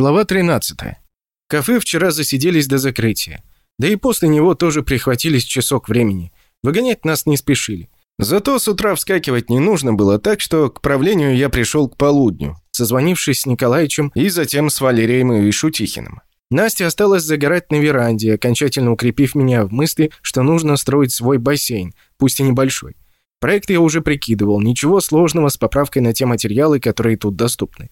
Глава 13. Кафе вчера засиделись до закрытия. Да и после него тоже прихватились часок времени. Выгонять нас не спешили. Зато с утра вскакивать не нужно было, так что к правлению я пришел к полудню, созвонившись с Николаевичем и затем с Валерием и Шутихиным. Настя осталась загорать на веранде, окончательно укрепив меня в мысли, что нужно строить свой бассейн, пусть и небольшой. Проект я уже прикидывал, ничего сложного с поправкой на те материалы, которые тут доступны.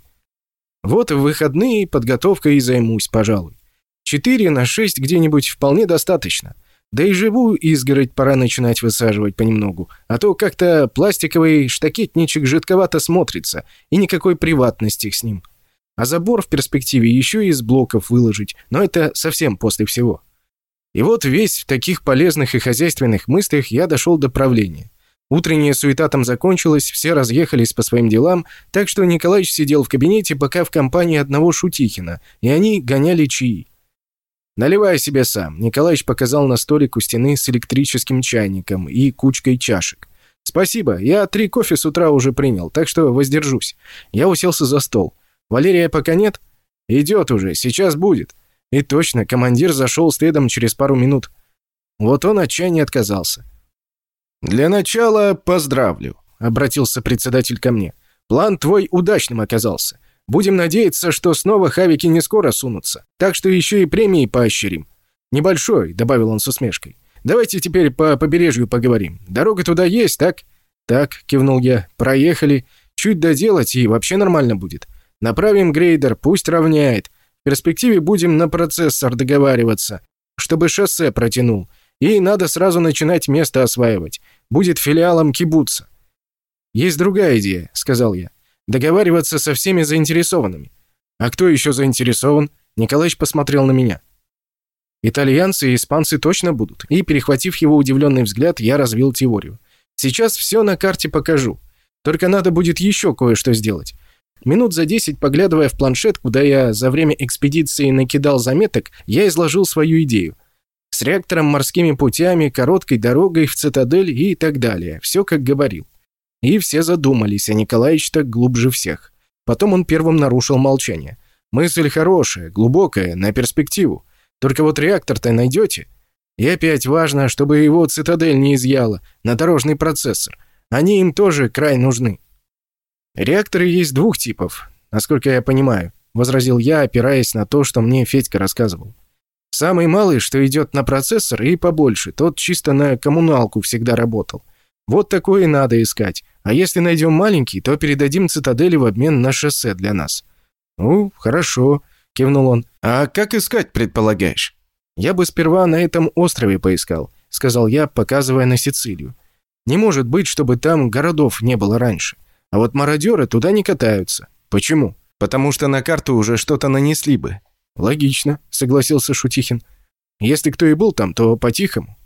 Вот в выходные подготовкой и займусь, пожалуй. Четыре на шесть где-нибудь вполне достаточно – да и живую изгородь пора начинать высаживать понемногу, а то как-то пластиковый штакетничек жидковато смотрится, и никакой приватности с ним. А забор в перспективе еще из блоков выложить, но это совсем после всего. И вот весь в таких полезных и хозяйственных мыслях я дошел до правления. Утренняя суета там закончилась, все разъехались по своим делам, так что Николаевич сидел в кабинете пока в компании одного Шутихина, и они гоняли чаи. «Наливай себе сам», — Николаевич показал на столик у стены с электрическим чайником и кучкой чашек. «Спасибо, я три кофе с утра уже принял, так что воздержусь». Я уселся за стол. «Валерия пока нет?» «Идет уже, сейчас будет». И точно, командир зашел следом через пару минут. Вот он от чая не отказался. «Для начала поздравлю», — обратился председатель ко мне. «План твой удачным оказался. Будем надеяться, что снова хавики не скоро сунутся. Так что еще и премии поощрим. Небольшой, добавил он с усмешкой. Давайте теперь по побережью поговорим. Дорога туда есть, так? Так, кивнул я. Проехали. Чуть доделать и вообще нормально будет. Направим грейдер, пусть равняет. В перспективе будем на процессор договариваться, чтобы шоссе протянул. И надо сразу начинать место осваивать. Будет филиалом кибуца. Есть другая идея, сказал я. Договариваться со всеми заинтересованными. А кто еще заинтересован? Николаевич посмотрел на меня. Итальянцы и испанцы точно будут. И, перехватив его удивленный взгляд, я развил теорию. Сейчас все на карте покажу. Только надо будет еще кое-что сделать. Минут за десять, поглядывая в планшет, куда я за время экспедиции накидал заметок, я изложил свою идею. С реактором, морскими путями, короткой дорогой в цитадель и так далее. Все как говорил. И все задумались, а Николаевич так глубже всех. Потом он первым нарушил молчание. «Мысль хорошая, глубокая, на перспективу. Только вот реактор-то найдете?» И опять важно, чтобы его цитадель не изъяла, на дорожный процессор. Они им тоже край нужны. Реакторы есть двух типов, насколько я понимаю, возразил я, опираясь на то, что мне Федька рассказывал. Самый малый, что идет на процессор, и побольше, тот чисто на коммуналку всегда работал. Вот такое и надо искать. А если найдем маленький, то передадим цитадели в обмен на шоссе для нас». «Ну, хорошо», — кивнул он. «А как искать, предполагаешь?» «Я бы сперва на этом острове поискал», — сказал я, показывая на Сицилию. «Не может быть, чтобы там городов не было раньше. А вот мародеры туда не катаются. Почему? Потому что на карту уже что-то нанесли бы». «Логично», — согласился Шутихин. «Если кто и был там, то по-тихому».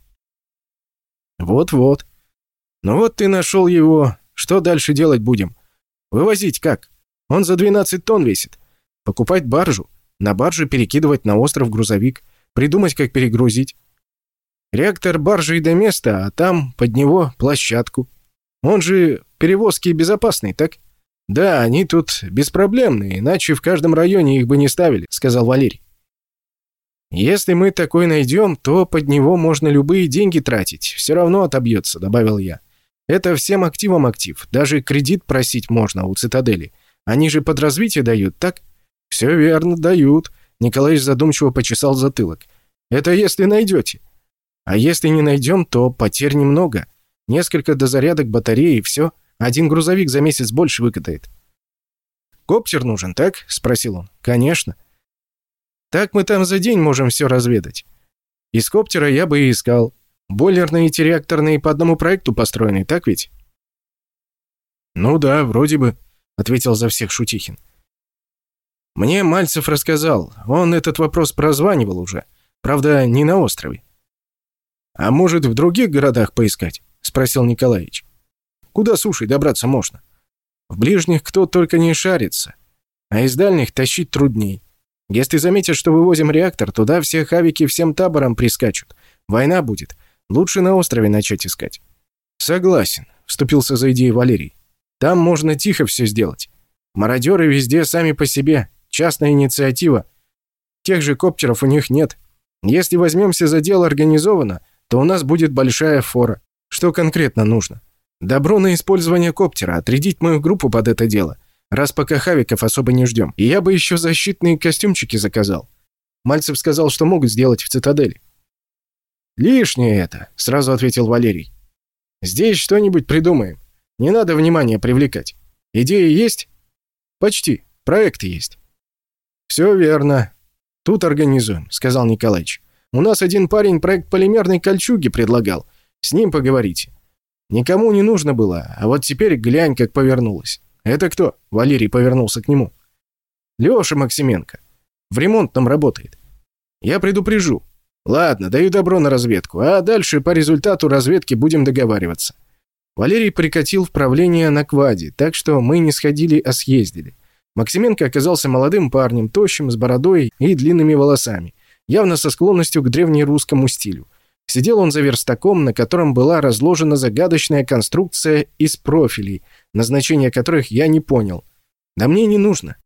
«Вот-вот», ну вот ты нашел его. Что дальше делать будем? Вывозить как? Он за 12 тонн весит. Покупать баржу. На барже перекидывать на остров грузовик. Придумать, как перегрузить. Реактор баржи и до места, а там под него площадку. Он же перевозки безопасный, так? Да, они тут беспроблемные, иначе в каждом районе их бы не ставили, сказал Валерий. Если мы такой найдем, то под него можно любые деньги тратить, все равно отобьется, добавил я. Это всем активам актив. Даже кредит просить можно у цитадели. Они же под развитие дают, так? Все верно, дают. Николай задумчиво почесал затылок. Это если найдете. А если не найдем, то потерь немного. Несколько дозарядок батареи и все. Один грузовик за месяц больше выкатает. «Коптер нужен, так?» — спросил он. «Конечно». «Так мы там за день можем все разведать. Из коптера я бы и искал. Бойлерные и реакторные по одному проекту построены, так ведь? Ну да, вроде бы, ответил за всех Шутихин. Мне Мальцев рассказал. Он этот вопрос прозванивал уже. Правда, не на острове. А может, в других городах поискать? спросил Николаевич. Куда сушей добраться можно? В ближних кто только не шарится, а из дальних тащить трудней. Если заметят, что вывозим реактор, туда все хавики всем табором прискачут. Война будет, Лучше на острове начать искать». «Согласен», — вступился за идеей Валерий. «Там можно тихо все сделать. Мародеры везде сами по себе. Частная инициатива. Тех же коптеров у них нет. Если возьмемся за дело организованно, то у нас будет большая фора. Что конкретно нужно? Добро на использование коптера, отрядить мою группу под это дело. Раз пока хавиков особо не ждем. И я бы еще защитные костюмчики заказал. Мальцев сказал, что могут сделать в цитадели. «Лишнее это», — сразу ответил Валерий. «Здесь что-нибудь придумаем. Не надо внимания привлекать. Идеи есть?» «Почти. Проекты есть». «Все верно. Тут организуем», — сказал Николаевич. «У нас один парень проект полимерной кольчуги предлагал. С ним поговорите». Никому не нужно было, а вот теперь глянь, как повернулось. «Это кто?» — Валерий повернулся к нему. «Леша Максименко. В ремонтном работает. Я предупрежу. Ладно, даю добро на разведку, а дальше по результату разведки будем договариваться». Валерий прикатил в правление на кваде, так что мы не сходили, а съездили. Максименко оказался молодым парнем, тощим, с бородой и длинными волосами, явно со склонностью к древнерусскому стилю. Сидел он за верстаком, на котором была разложена загадочная конструкция из профилей, назначение которых я не понял. Да мне не нужно.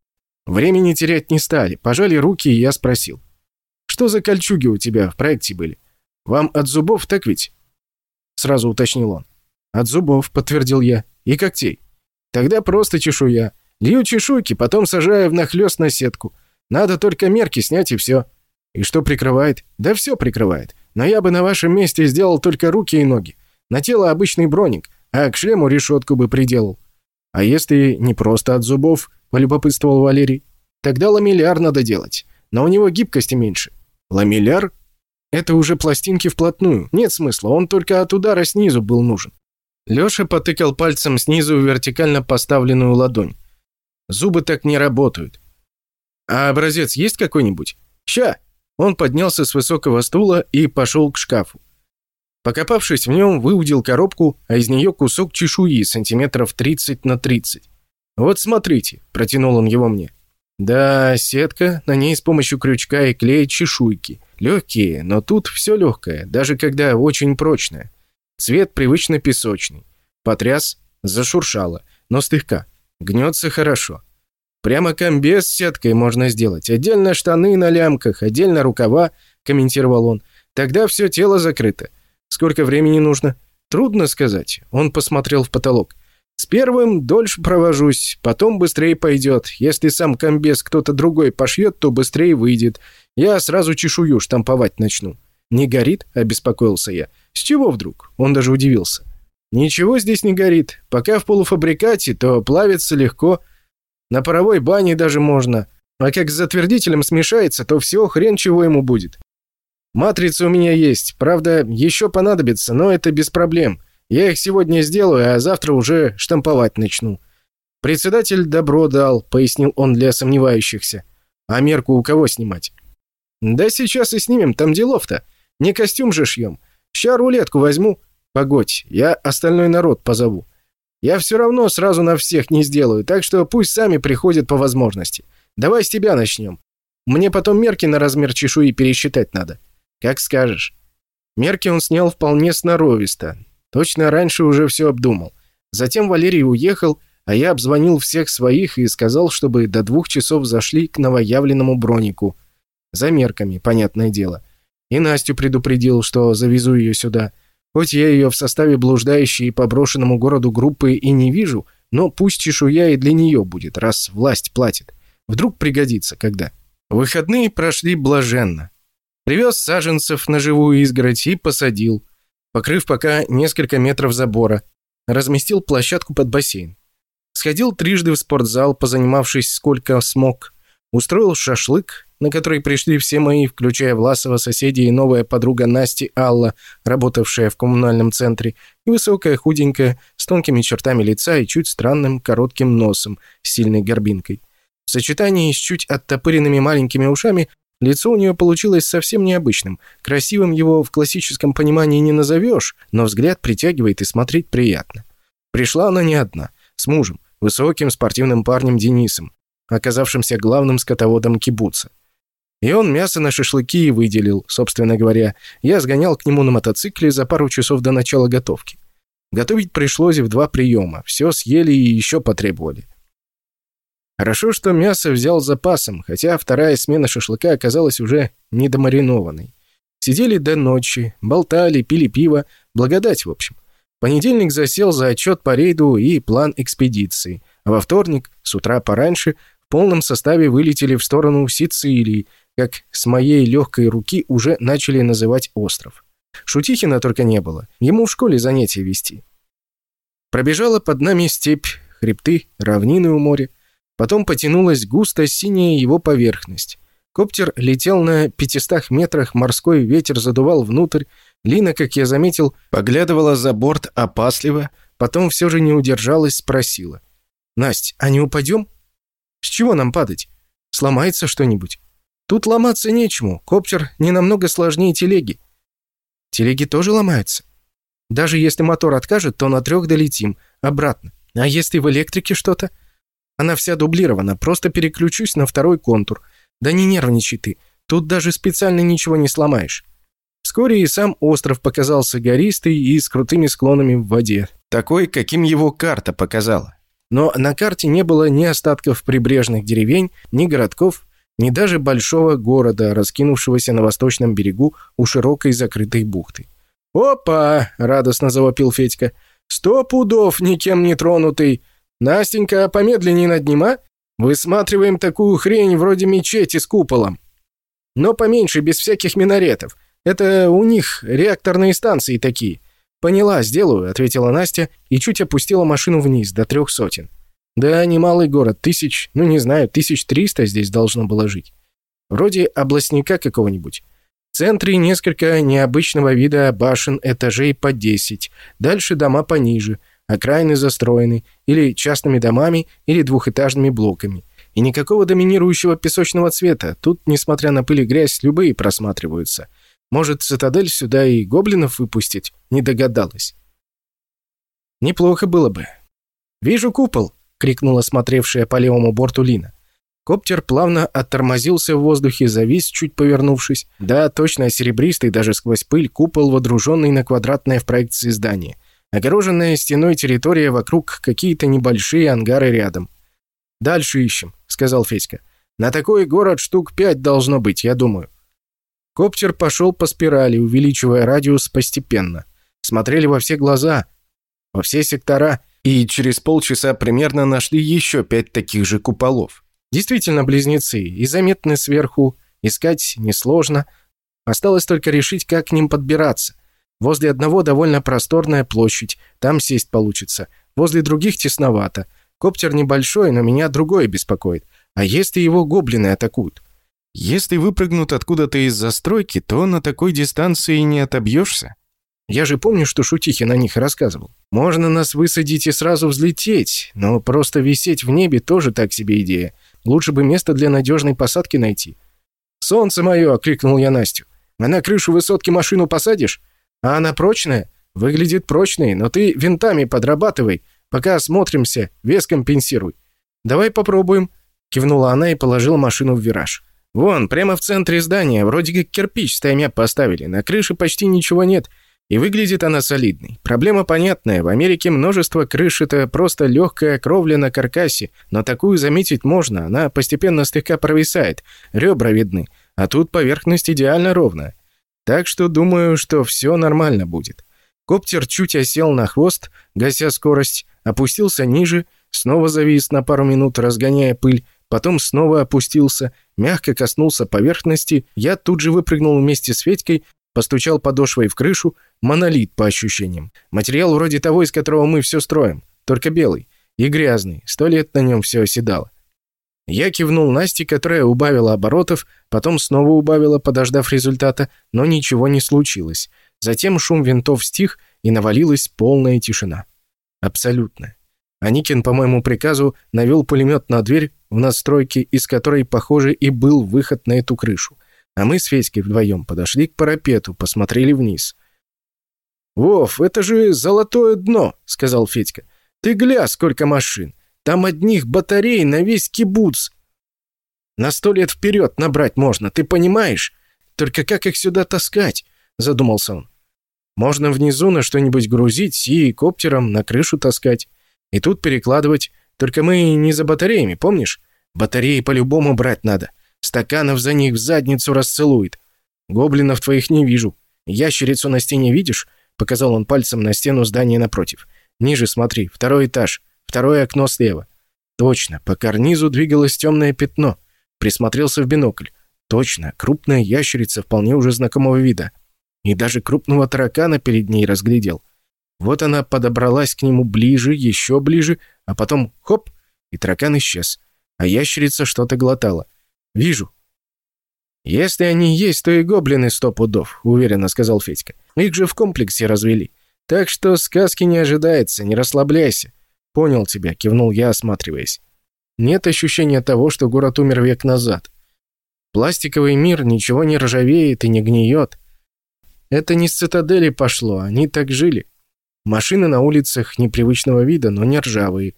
Времени терять не стали, пожали руки, и я спросил. «Что за кольчуги у тебя в проекте были? Вам от зубов, так ведь?» Сразу уточнил он. «От зубов», — подтвердил я. «И когтей». «Тогда просто чешуя. Лью чешуйки, потом сажаю внахлёст на сетку. Надо только мерки снять и все». «И что прикрывает?» «Да все прикрывает. Но я бы на вашем месте сделал только руки и ноги. На тело обычный броник, а к шлему решетку бы приделал». «А если не просто от зубов?» – полюбопытствовал Валерий. «Тогда ламелляр надо делать. Но у него гибкости меньше». «Ламелляр?» «Это уже пластинки вплотную. Нет смысла, он только от удара снизу был нужен». Лёша потыкал пальцем снизу в вертикально поставленную ладонь. «Зубы так не работают». «А образец есть какой-нибудь?» «Ща!» Он поднялся с высокого стула и пошел к шкафу. Покопавшись в нем, выудил коробку, а из нее кусок чешуи сантиметров 30 на 30. «Вот смотрите», – протянул он его мне. «Да, сетка, на ней с помощью крючка и клея чешуйки. Легкие, но тут все легкое, даже когда очень прочное. Цвет привычно песочный. Потряс, зашуршало, но слегка. Гнется хорошо. Прямо комбез с сеткой можно сделать. Отдельно штаны на лямках, отдельно рукава, комментировал он. Тогда все тело закрыто. Сколько времени нужно? Трудно сказать. Он посмотрел в потолок. С первым дольше провожусь, потом быстрее пойдет. Если сам комбез кто-то другой пошьет, то быстрее выйдет. Я сразу чешую штамповать начну. Не горит? Обеспокоился я. С чего вдруг? Он даже удивился. Ничего здесь не горит. Пока в полуфабрикате, то плавится легко. На паровой бане даже можно. А как с затвердителем смешается, то все, хрен чего ему будет. Матрица у меня есть. Правда, еще понадобится, но это без проблем. Я их сегодня сделаю, а завтра уже штамповать начну. Председатель добро дал, пояснил он для сомневающихся. А мерку у кого снимать? Да сейчас и снимем, там делов-то. Не костюм же шьем. Ща рулетку возьму. Погодь, я остальной народ позову. Я все равно сразу на всех не сделаю, так что пусть сами приходят по возможности. Давай с тебя начнем. Мне потом мерки на размер чешуи пересчитать надо. Как скажешь. Мерки он снял вполне сноровисто. Точно раньше уже все обдумал. Затем Валерий уехал, а я обзвонил всех своих и сказал, чтобы до двух часов зашли к новоявленному бронику. За мерками, понятное дело. И Настю предупредил, что завезу ее сюда – Хоть я ее в составе блуждающей по брошенному городу группы и не вижу, но пусть чешуя и для нее будет, раз власть платит. Вдруг пригодится когда. Выходные прошли блаженно. Привез саженцев на живую изгородь и посадил, покрыв пока несколько метров забора. Разместил площадку под бассейн. Сходил трижды в спортзал, позанимавшись сколько смог. Устроил шашлык, на который пришли все мои, включая Власова, соседи и новая подруга Насти Алла, работавшая в коммунальном центре, и высокая, худенькая, с тонкими чертами лица и чуть странным коротким носом с сильной горбинкой. В сочетании с чуть оттопыренными маленькими ушами лицо у нее получилось совсем необычным. Красивым его в классическом понимании не назовешь, но взгляд притягивает и смотреть приятно. Пришла она не одна, с мужем, высоким спортивным парнем Денисом, оказавшимся главным скотоводом кибуца. И он мясо на шашлыки и выделил, собственно говоря. Я сгонял к нему на мотоцикле за пару часов до начала готовки. Готовить пришлось в два приема. Все съели и еще потребовали. Хорошо, что мясо взял запасом, хотя вторая смена шашлыка оказалась уже недомаринованной. Сидели до ночи, болтали, пили пиво, благодать в общем. Понедельник засел за отчет по рейду и план экспедиции, а во вторник, с утра пораньше, в полном составе вылетели в сторону Сицилии, как с моей легкой руки уже начали называть остров. Шутихина только не было, ему в школе занятия вести. Пробежала под нами степь, хребты, равнины у моря. Потом потянулась густо синяя его поверхность. Коптер летел на 500 метрах, морской ветер задувал внутрь. Лина, как я заметил, поглядывала за борт опасливо, потом все же не удержалась, спросила. «Насть, а не упадем? С чего нам падать? Сломается что-нибудь?» «Тут ломаться нечему, коптер не намного сложнее телеги». «Телеги тоже ломаются?» «Даже если мотор откажет, то на трех долетим, обратно. А если в электрике что-то?» Она вся дублирована, просто переключусь на второй контур. Да не нервничай ты, тут даже специально ничего не сломаешь. Вскоре и сам остров показался гористый и с крутыми склонами в воде. Такой, каким его карта показала. Но на карте не было ни остатков прибрежных деревень, ни городков, ни даже большого города, раскинувшегося на восточном берегу у широкой закрытой бухты. «Опа!» — радостно завопил Федька. «Сто пудов никем не тронутый! Настенька, помедленнее над ним, а? Высматриваем такую хрень вроде мечети с куполом. Но поменьше, без всяких минаретов. Это у них реакторные станции такие. Поняла, сделаю, ответила Настя и чуть опустила машину вниз до трех сотен. Да, немалый город, тысяч, ну не знаю, тысяч триста здесь должно было жить. Вроде областника какого-нибудь. В центре несколько необычного вида башен этажей по 10, дальше дома пониже – окраины застроены или частными домами, или двухэтажными блоками. И никакого доминирующего песочного цвета. Тут, несмотря на пыль и грязь, любые просматриваются. Может, цитадель сюда и гоблинов выпустить? Не догадалась. Неплохо было бы. «Вижу купол!» — крикнула смотревшая по левому борту Лина. Коптер плавно оттормозился в воздухе, завис, чуть повернувшись. Да, точно серебристый, даже сквозь пыль, купол, водруженный на квадратное в проекции здание. Огороженная стеной территория вокруг, какие-то небольшие ангары рядом. «Дальше ищем», — сказал Федька. «На такой город штук пять должно быть, я думаю». Коптер пошел по спирали, увеличивая радиус постепенно. Смотрели во все глаза, во все сектора, и через полчаса примерно нашли еще пять таких же куполов. Действительно близнецы, и заметны сверху, искать несложно. Осталось только решить, как к ним подбираться — Возле одного довольно просторная площадь, там сесть получится. Возле других тесновато. Коптер небольшой, но меня другое беспокоит. А если его гоблины атакуют? Если выпрыгнут откуда-то из застройки, то на такой дистанции не отобьешься. Я же помню, что Шутихи на них рассказывал. Можно нас высадить и сразу взлететь, но просто висеть в небе тоже так себе идея. Лучше бы место для надежной посадки найти. «Солнце мое!» — окликнул я Настю. «А на крышу высотки машину посадишь?» А она прочная? Выглядит прочной, но ты винтами подрабатывай. Пока осмотримся, вес компенсируй. Давай попробуем. Кивнула она и положила машину в вираж. Вон, прямо в центре здания, вроде как кирпич стаймя поставили. На крыше почти ничего нет. И выглядит она солидной. Проблема понятная. В Америке множество крыш – это просто легкая кровля на каркасе. Но такую заметить можно. Она постепенно слегка провисает. Ребра видны. А тут поверхность идеально ровная. Так что думаю, что все нормально будет. Коптер чуть осел на хвост, гася скорость, опустился ниже, снова завис на пару минут, разгоняя пыль, потом снова опустился, мягко коснулся поверхности, я тут же выпрыгнул вместе с Федькой, постучал подошвой в крышу, монолит по ощущениям. Материал вроде того, из которого мы все строим, только белый и грязный, сто лет на нем все оседало. Я кивнул Насте, которая убавила оборотов, потом снова убавила, подождав результата, но ничего не случилось. Затем шум винтов стих, и навалилась полная тишина. Абсолютно. Аникин, по моему приказу, навел пулемет на дверь в настройке, из которой, похоже, и был выход на эту крышу. А мы с Федькой вдвоем подошли к парапету, посмотрели вниз. «Вов, это же золотое дно», — сказал Федька. «Ты гля, сколько машин! Там одних батарей на весь кибуц. На сто лет вперед набрать можно, ты понимаешь? Только как их сюда таскать?» – задумался он. «Можно внизу на что-нибудь грузить и коптером на крышу таскать. И тут перекладывать. Только мы не за батареями, помнишь? Батареи по-любому брать надо. Стаканов за них в задницу расцелует. Гоблинов твоих не вижу. Ящерицу на стене видишь?» Показал он пальцем на стену здания напротив. «Ниже смотри, второй этаж, второе окно слева». Точно, по карнизу двигалось темное пятно. Присмотрелся в бинокль. Точно, крупная ящерица вполне уже знакомого вида. И даже крупного таракана перед ней разглядел. Вот она подобралась к нему ближе, еще ближе, а потом хоп, и таракан исчез. А ящерица что-то глотала. «Вижу». «Если они есть, то и гоблины сто пудов», — уверенно сказал Федька. «Их же в комплексе развели. Так что сказки не ожидается, не расслабляйся». «Понял тебя», — кивнул я, осматриваясь. Нет ощущения того, что город умер век назад. Пластиковый мир ничего не ржавеет и не гниет. Это не с цитадели пошло, они так жили. Машины на улицах непривычного вида, но не ржавые,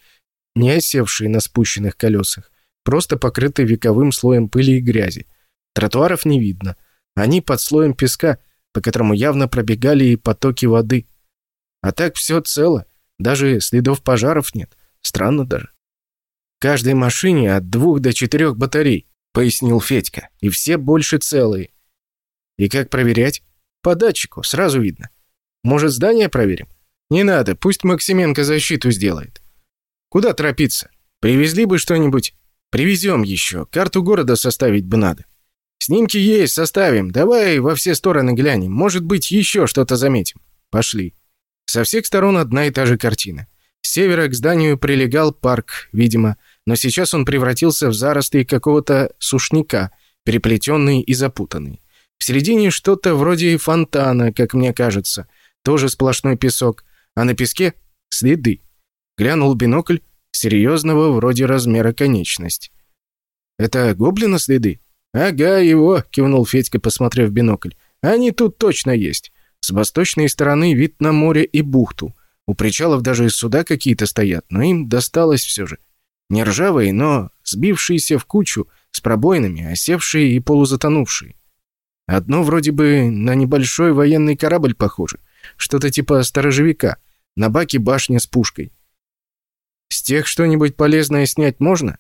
не осевшие на спущенных колесах, просто покрыты вековым слоем пыли и грязи. Тротуаров не видно. Они под слоем песка, по которому явно пробегали и потоки воды. А так все цело, даже следов пожаров нет. Странно даже. В каждой машине от двух до четырех батарей, пояснил Федька, и все больше целые. И как проверять? По датчику, сразу видно. Может, здание проверим? «Не надо, пусть Максименко защиту сделает». «Куда торопиться? Привезли бы что-нибудь?» «Привезем еще. Карту города составить бы надо». «Снимки есть, составим. Давай во все стороны глянем. Может быть, еще что-то заметим». «Пошли». Со всех сторон одна и та же картина. С севера к зданию прилегал парк, видимо, но сейчас он превратился в заросли какого-то сушняка, переплетенный и запутанный. В середине что-то вроде фонтана, как мне кажется. Тоже сплошной песок а на песке — следы. Глянул бинокль, серьезного вроде размера конечность. «Это гоблина следы?» «Ага, его», — кивнул Федька, посмотрев в бинокль. «Они тут точно есть. С восточной стороны вид на море и бухту. У причалов даже и суда какие-то стоят, но им досталось все же. Не ржавые, но сбившиеся в кучу, с пробоинами, осевшие и полузатонувшие. Одно вроде бы на небольшой военный корабль похоже. Что-то типа сторожевика. На баке башня с пушкой. С тех что-нибудь полезное снять можно?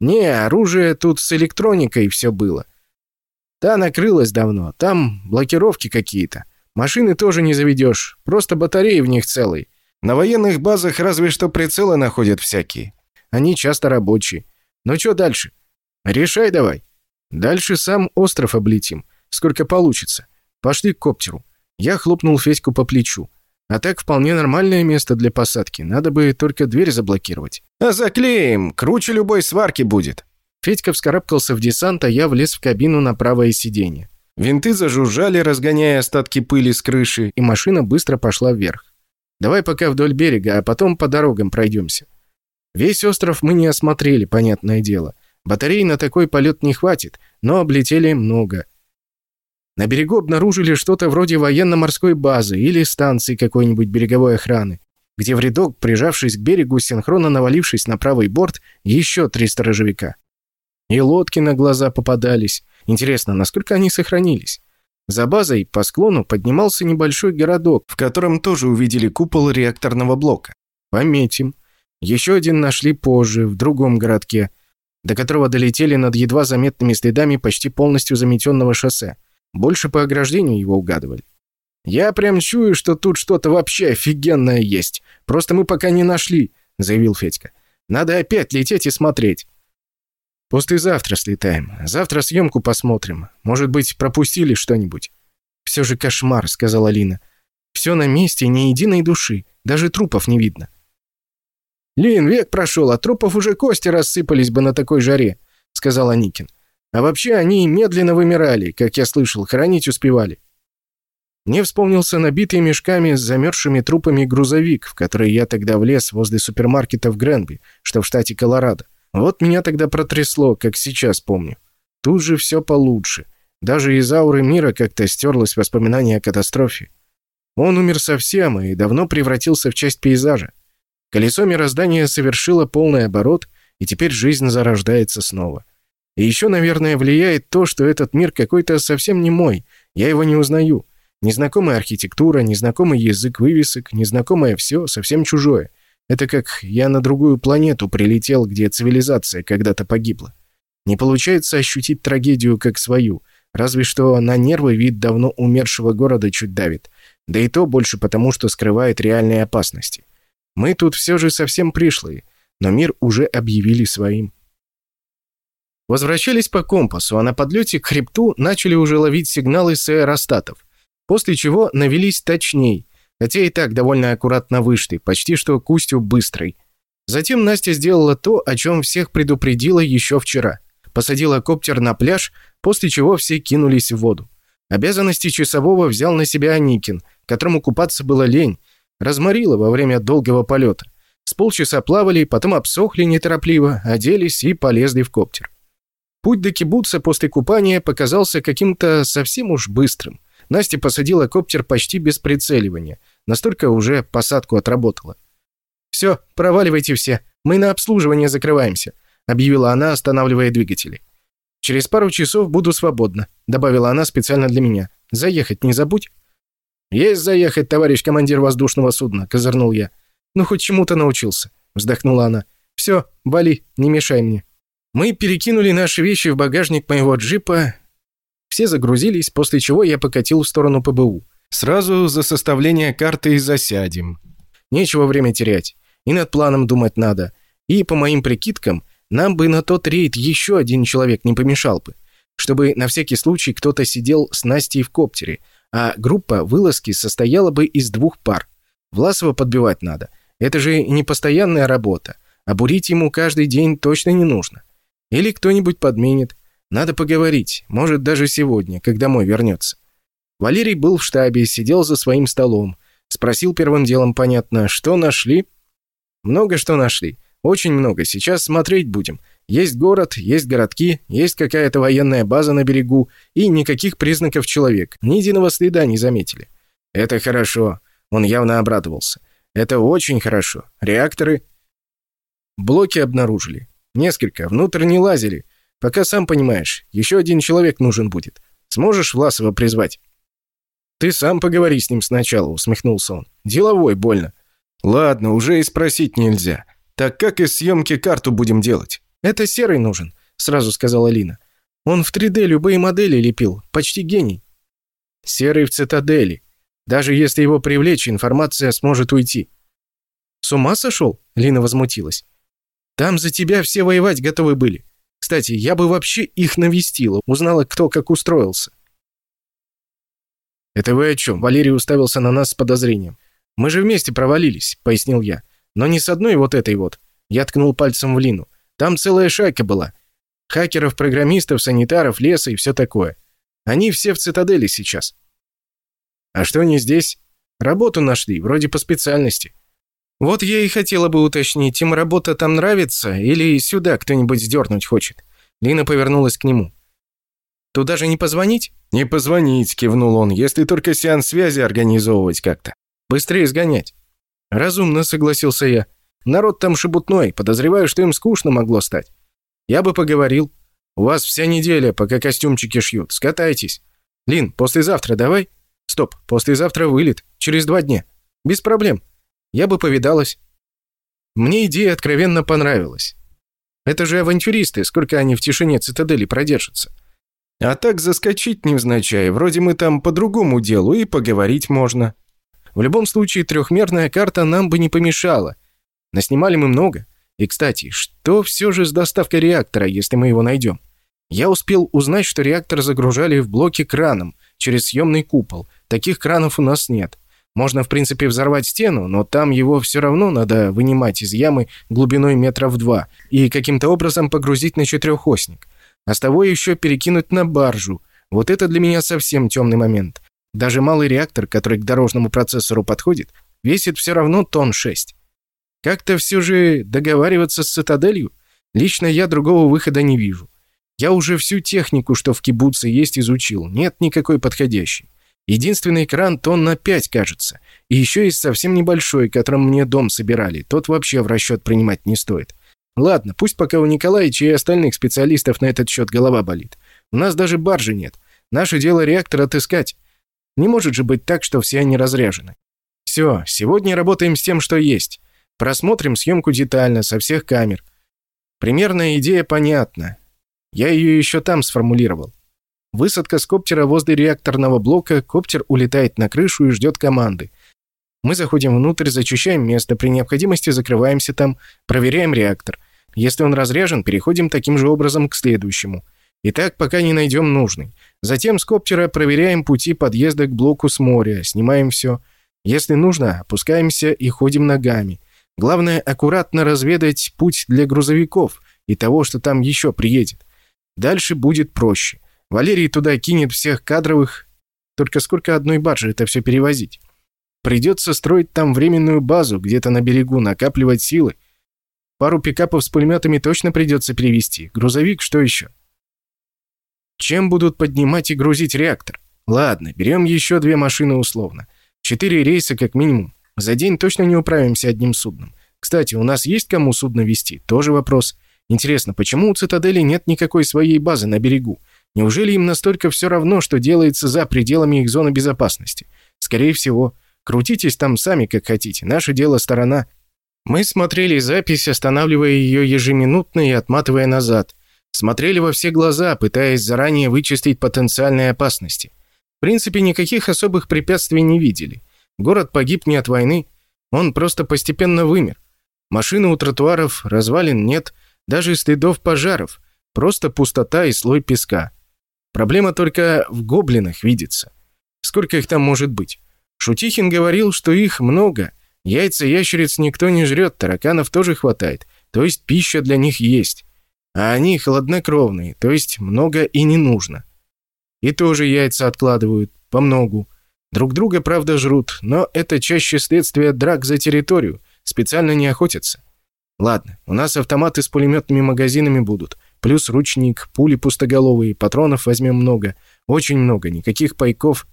Не, оружие тут с электроникой все было. Та накрылась давно, там блокировки какие-то. Машины тоже не заведешь, просто батареи в них целые. На военных базах разве что прицелы находят всякие. Они часто рабочие. Ну что дальше? Решай давай. Дальше сам остров облетим. Сколько получится. Пошли к коптеру. Я хлопнул Федьку по плечу. А так вполне нормальное место для посадки. Надо бы только дверь заблокировать. А заклеим, круче любой сварки будет. Федька вскарабкался в десант, а я влез в кабину на правое сиденье. Винты зажужжали, разгоняя остатки пыли с крыши, и машина быстро пошла вверх. Давай пока вдоль берега, а потом по дорогам пройдемся. Весь остров мы не осмотрели, понятное дело. Батарей на такой полет не хватит, но облетели много. На берегу обнаружили что-то вроде военно-морской базы или станции какой-нибудь береговой охраны, где в рядок, прижавшись к берегу, синхронно навалившись на правый борт, еще три сторожевика. И лодки на глаза попадались. Интересно, насколько они сохранились? За базой по склону поднимался небольшой городок, в котором тоже увидели купол реакторного блока. Пометим. Еще один нашли позже, в другом городке, до которого долетели над едва заметными следами почти полностью заметенного шоссе. Больше по ограждению его угадывали. «Я прям чую, что тут что-то вообще офигенное есть. Просто мы пока не нашли», — заявил Федька. «Надо опять лететь и смотреть». «Послезавтра слетаем. Завтра съемку посмотрим. Может быть, пропустили что-нибудь». «Все же кошмар», — сказала Лина. «Все на месте, ни единой души. Даже трупов не видно». «Лин, век прошел, а трупов уже кости рассыпались бы на такой жаре», — сказал Аникин. А вообще они медленно вымирали, как я слышал, хранить успевали. Мне вспомнился набитый мешками с замерзшими трупами грузовик, в который я тогда влез возле супермаркета в Гренби, что в штате Колорадо. Вот меня тогда протрясло, как сейчас помню. Тут же все получше. Даже из ауры мира как-то стерлось воспоминание о катастрофе. Он умер совсем и давно превратился в часть пейзажа. Колесо мироздания совершило полный оборот, и теперь жизнь зарождается снова. И еще, наверное, влияет то, что этот мир какой-то совсем не мой. Я его не узнаю. Незнакомая архитектура, незнакомый язык вывесок, незнакомое все, совсем чужое. Это как я на другую планету прилетел, где цивилизация когда-то погибла. Не получается ощутить трагедию как свою, разве что на нервы вид давно умершего города чуть давит. Да и то больше потому, что скрывает реальные опасности. Мы тут все же совсем пришлые, но мир уже объявили своим. Возвращались по компасу, а на подлете к хребту начали уже ловить сигналы с аэростатов, после чего навелись точней, хотя и так довольно аккуратно вышли, почти что к устью быстрой. Затем Настя сделала то, о чем всех предупредила еще вчера. Посадила коптер на пляж, после чего все кинулись в воду. Обязанности часового взял на себя Аникин, которому купаться было лень, разморило во время долгого полета. С полчаса плавали, потом обсохли неторопливо, оделись и полезли в коптер. Путь до кибуца после купания показался каким-то совсем уж быстрым. Настя посадила коптер почти без прицеливания. Настолько уже посадку отработала. «Все, проваливайте все. Мы на обслуживание закрываемся», объявила она, останавливая двигатели. «Через пару часов буду свободна», добавила она специально для меня. «Заехать не забудь». «Есть заехать, товарищ командир воздушного судна», козырнул я. «Ну, хоть чему-то научился», вздохнула она. «Все, вали, не мешай мне». Мы перекинули наши вещи в багажник моего джипа. Все загрузились, после чего я покатил в сторону ПБУ. Сразу за составление карты и засядем. Нечего время терять. И над планом думать надо. И, по моим прикидкам, нам бы на тот рейд еще один человек не помешал бы. Чтобы на всякий случай кто-то сидел с Настей в коптере, а группа вылазки состояла бы из двух пар. Власова подбивать надо. Это же не постоянная работа. А бурить ему каждый день точно не нужно. Или кто-нибудь подменит. Надо поговорить, может, даже сегодня, когда домой вернется. Валерий был в штабе, сидел за своим столом. Спросил первым делом, понятно, что нашли? Много что нашли. Очень много. Сейчас смотреть будем. Есть город, есть городки, есть какая-то военная база на берегу и никаких признаков человека. Ни единого следа не заметили. Это хорошо. Он явно обрадовался. Это очень хорошо. Реакторы... Блоки обнаружили. Несколько, внутрь не лазили. Пока сам понимаешь, еще один человек нужен будет. Сможешь Власова призвать?» «Ты сам поговори с ним сначала», — усмехнулся он. «Деловой больно». «Ладно, уже и спросить нельзя. Так как из съемки карту будем делать?» «Это Серый нужен», — сразу сказала Лина. «Он в 3D любые модели лепил. Почти гений». «Серый в цитадели. Даже если его привлечь, информация сможет уйти». «С ума сошел?» — Лина возмутилась. Там за тебя все воевать готовы были. Кстати, я бы вообще их навестила, узнала, кто как устроился». «Это вы о чем?» Валерий уставился на нас с подозрением. «Мы же вместе провалились», — пояснил я. «Но не с одной вот этой вот». Я ткнул пальцем в Лину. «Там целая шайка была. Хакеров, программистов, санитаров, леса и все такое. Они все в цитадели сейчас». «А что не здесь?» «Работу нашли, вроде по специальности. Вот я и хотела бы уточнить, им работа там нравится или сюда кто-нибудь сдернуть хочет?» Лина повернулась к нему. «Туда же не позвонить?» «Не позвонить», — кивнул он, «если только сеанс связи организовывать как-то. Быстрее сгонять». «Разумно», — согласился я. «Народ там шебутной, подозреваю, что им скучно могло стать. Я бы поговорил. У вас вся неделя, пока костюмчики шьют. Скатайтесь. Лин, послезавтра давай?» «Стоп, послезавтра вылет. Через два дня. Без проблем я бы повидалась. Мне идея откровенно понравилась. Это же авантюристы, сколько они в тишине цитадели продержатся. А так заскочить невзначай, вроде мы там по другому делу и поговорить можно. В любом случае, трехмерная карта нам бы не помешала. Наснимали мы много. И, кстати, что все же с доставкой реактора, если мы его найдем? Я успел узнать, что реактор загружали в блоке краном, через съемный купол. Таких кранов у нас нет. Можно, в принципе, взорвать стену, но там его все равно надо вынимать из ямы глубиной метров два и каким-то образом погрузить на четырехосник. А с того еще перекинуть на баржу. Вот это для меня совсем темный момент. Даже малый реактор, который к дорожному процессору подходит, весит все равно тонн 6. Как-то все же договариваться с цитаделью? Лично я другого выхода не вижу. Я уже всю технику, что в кибуце есть, изучил. Нет никакой подходящей. Единственный экран тон на 5, кажется. И еще есть совсем небольшой, которым мне дом собирали. Тот вообще в расчет принимать не стоит. Ладно, пусть пока у Николаевича и остальных специалистов на этот счет голова болит. У нас даже баржи нет. Наше дело реактор отыскать. Не может же быть так, что все они разряжены. Все, сегодня работаем с тем, что есть. Просмотрим съемку детально, со всех камер. Примерная идея понятна. Я ее еще там сформулировал. Высадка с коптера возле реакторного блока, коптер улетает на крышу и ждет команды. Мы заходим внутрь, зачищаем место, при необходимости закрываемся там, проверяем реактор. Если он разряжен, переходим таким же образом к следующему. И так, пока не найдем нужный. Затем с коптера проверяем пути подъезда к блоку с моря, снимаем все. Если нужно, опускаемся и ходим ногами. Главное, аккуратно разведать путь для грузовиков и того, что там еще приедет. Дальше будет проще. Валерий туда кинет всех кадровых. Только сколько одной баржи это все перевозить? Придется строить там временную базу, где-то на берегу, накапливать силы. Пару пикапов с пулеметами точно придется перевести. Грузовик что еще? Чем будут поднимать и грузить реактор? Ладно, берем еще две машины условно. Четыре рейса как минимум. За день точно не управимся одним судном. Кстати, у нас есть кому судно вести? Тоже вопрос. Интересно, почему у Цитадели нет никакой своей базы на берегу? Неужели им настолько все равно, что делается за пределами их зоны безопасности? Скорее всего. Крутитесь там сами, как хотите. Наше дело сторона. Мы смотрели запись, останавливая ее ежеминутно и отматывая назад. Смотрели во все глаза, пытаясь заранее вычистить потенциальные опасности. В принципе, никаких особых препятствий не видели. Город погиб не от войны, он просто постепенно вымер. Машины у тротуаров, развалин нет, даже следов пожаров, просто пустота и слой песка. Проблема только в гоблинах видится. Сколько их там может быть? Шутихин говорил, что их много. Яйца ящериц никто не жрет, тараканов тоже хватает. То есть пища для них есть. А они холоднокровные, то есть много и не нужно. И тоже яйца откладывают, по многу. Друг друга, правда, жрут, но это чаще следствие драк за территорию, специально не охотятся. Ладно, у нас автоматы с пулеметными магазинами будут, плюс ручник, пули пустоголовые, патронов возьмем много, очень много, никаких пайков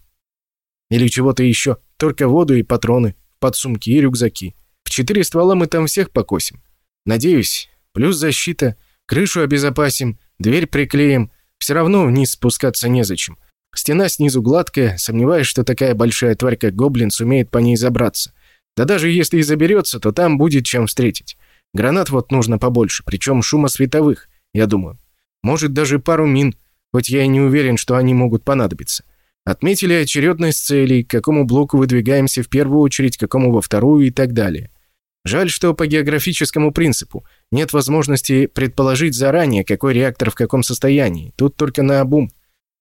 или чего-то еще, только воду и патроны, подсумки и рюкзаки. В четыре ствола мы там всех покосим. Надеюсь, плюс защита – Крышу обезопасим, дверь приклеим. Все равно вниз спускаться незачем. Стена снизу гладкая, сомневаюсь, что такая большая тварь, как гоблин, сумеет по ней забраться. Да даже если и заберется, то там будет чем встретить. Гранат вот нужно побольше, причем шума световых, я думаю. Может, даже пару мин, хоть я и не уверен, что они могут понадобиться. Отметили очередность целей, к какому блоку выдвигаемся в первую очередь, к какому во вторую и так далее. Жаль, что по географическому принципу нет возможности предположить заранее, какой реактор в каком состоянии. Тут только на обум.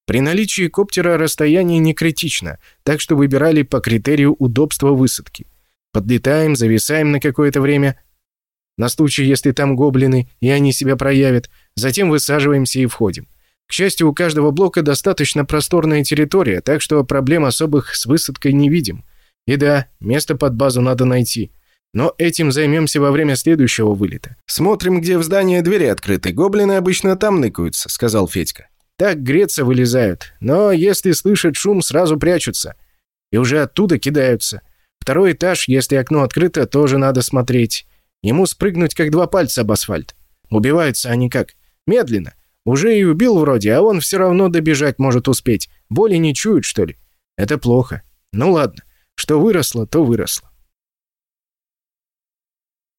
При наличии коптера расстояние не критично, так что выбирали по критерию удобства высадки. Подлетаем, зависаем на какое-то время, на случай, если там гоблины, и они себя проявят, затем высаживаемся и входим. К счастью, у каждого блока достаточно просторная территория, так что проблем особых с высадкой не видим. И да, место под базу надо найти – но этим займемся во время следующего вылета. Смотрим, где в здании двери открыты. Гоблины обычно там ныкаются», — сказал Федька. «Так греться вылезают. Но если слышат шум, сразу прячутся. И уже оттуда кидаются. Второй этаж, если окно открыто, тоже надо смотреть. Ему спрыгнуть, как два пальца об асфальт. Убиваются они как? Медленно. Уже и убил вроде, а он все равно добежать может успеть. Боли не чуют, что ли? Это плохо. Ну ладно. Что выросло, то выросло.